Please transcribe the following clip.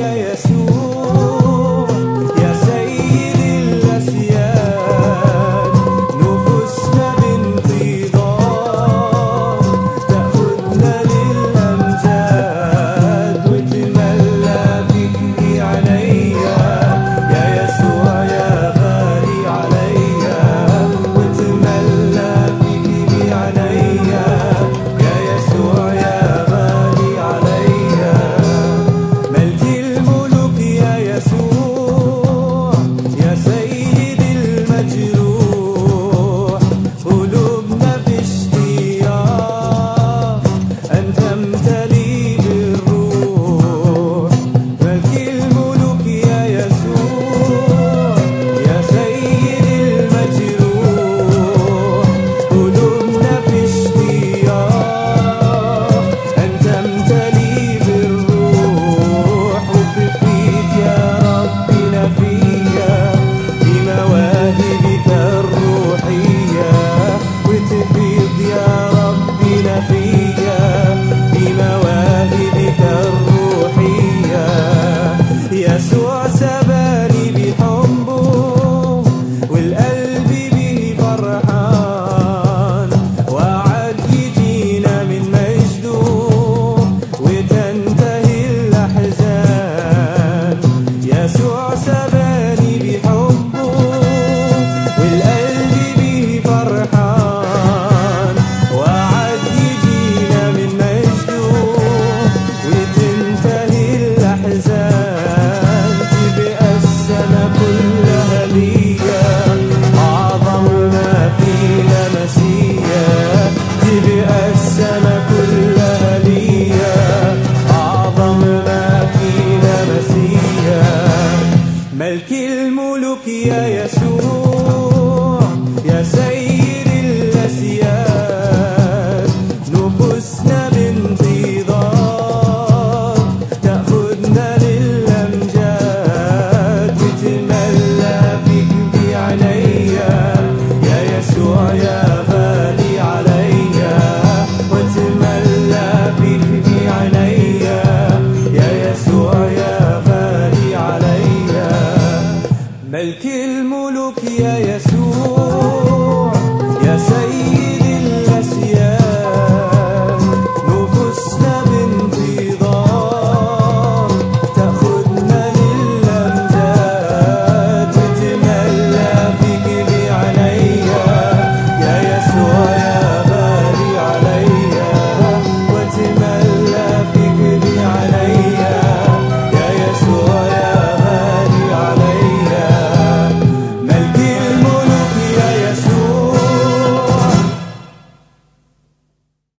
يا يسوع.